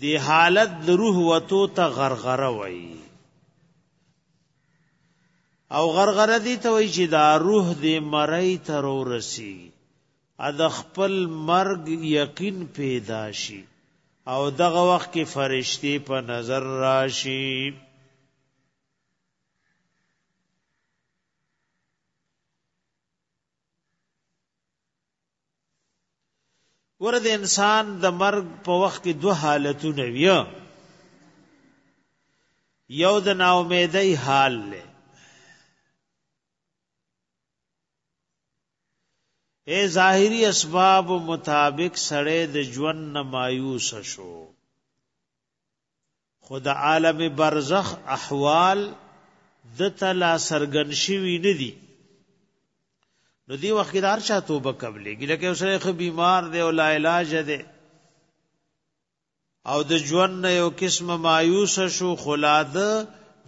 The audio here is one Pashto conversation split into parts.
دی حالت د روح وتو ته غرغره وای او غرغره دی ته وای چې دا روح دی مړی تر ورسی ا د خپل مرګ یقین پیدا شي او دغه وخت کې فرشتي په نظر راشي ور د انسان د مرګ په وخت کې دوه حالتونه وي یو د ناامیدۍ حال له اے ظاهری اسباب مطابق سړی د ژوند نه مایوس شو خو د عالم برزخ احوال د تلا سرګن شوی نه دي نو دی وخت کې دار چا توبه قبلېږي لکه اوسره خو بیمار دی او لا علاج دی او د ژوند نه یو قسم مایوس شو خلاد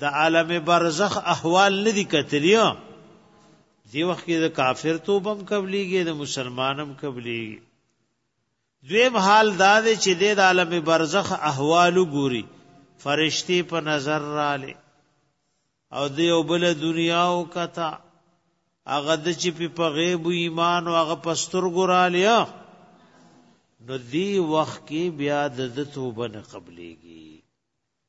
د عالم برزخ احوال نه دي کتلیا دی وخت کې د کافر توبه هم قبلېږي د مسلمانم قبلېږي دویم حال دا دی چې د عالم برزخ احوال ګوري فرشتي په نظر رااله او د یو بل دنیا او کتا هغه د چې په غیب ایمان او هغه پستر ګرالیا نو دی وخت کې بیا د توبه نه قبليږي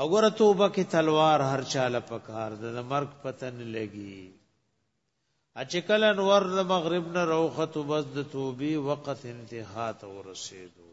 وګوره توبه کې تلوار هر چاله پکار ده د مرګ پته نه لګي اچکل انور د مغرب نه روخت بس د توبې وقت انتها ته ورسېدو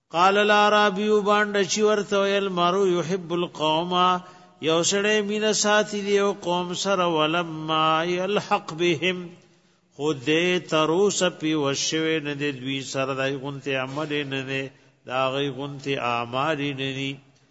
قال العربی باندې چې ورته ویل مرو يحب القوم یو سړی مين ساتي دی او قوم سره ولما يلحق بهم خود دې تروس پی وشوي نه دې دوی سره دای غونته عمل نه نه دا غي غونته اعمال نه نه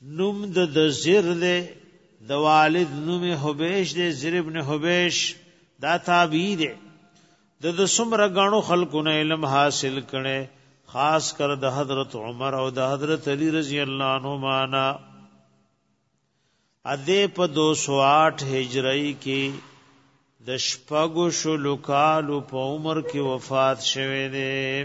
نوم د د زر ده د والد نوم حبیش ده زر ابن حبیش دا تابعی ده د د سمر غنو خلقونه علم حاصل کړي خاص کر د حضرت عمر او د حضرت علی رضی الله عنهما نا اده په 208 هجری کې د شپږو شلو کالو په عمر کې وفات شوه دی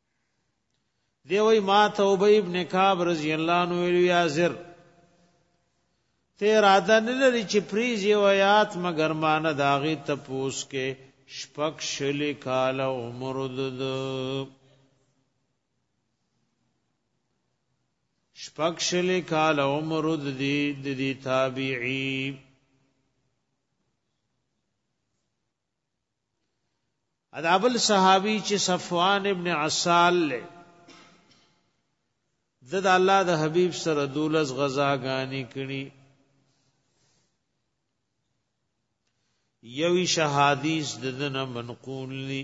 دی وای ما ته ابی ابن کعب رضی الله عنه ویل یا زر ته اراده نه لري چې پریز یو آیات مگر مان داغه ته پوس کې شپک شل کال عمر دد شپک شل کال عمر د دې تابعی ادا بل صحابي چې صفوان ابن عسال له د الله د حبيب سره دولس غزا غاني کړي یوی شهادیث ددن منقول لی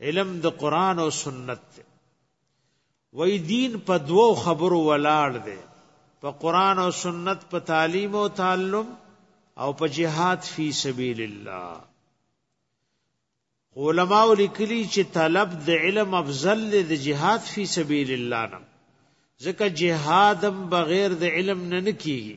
علم د قران او سنت دی وای دین په دوو خبرو ولاړ دی په قران او سنت په تعلیم او تعلم او په جهاد فی سبیل الله علماء لیکلی چې طلب د علم افضل دی د جهاد فی سبیل الله نه ځکه جهادم بغیر د علم نه نکیږي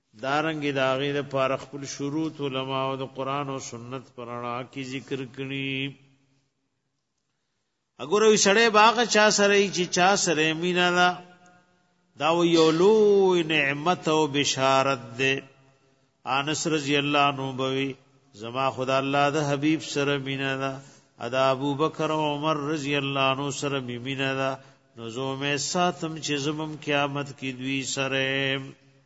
دارنګه د هغې لپاره خپل شروط علما او د قران او سنت پر اړه کې ذکر کړي اګوره وی سړی باغ چا سره چې چا سره مینا دا دا یو لوی نعمت او بشارت ده انس رضی الله عنه بوي زما خدا الله د حبیب سره مینا دا ادا ابو بکر او عمر رضی الله عنه سره مینا دا نو زه مې ساتم چې زمم قیامت کې دوی سره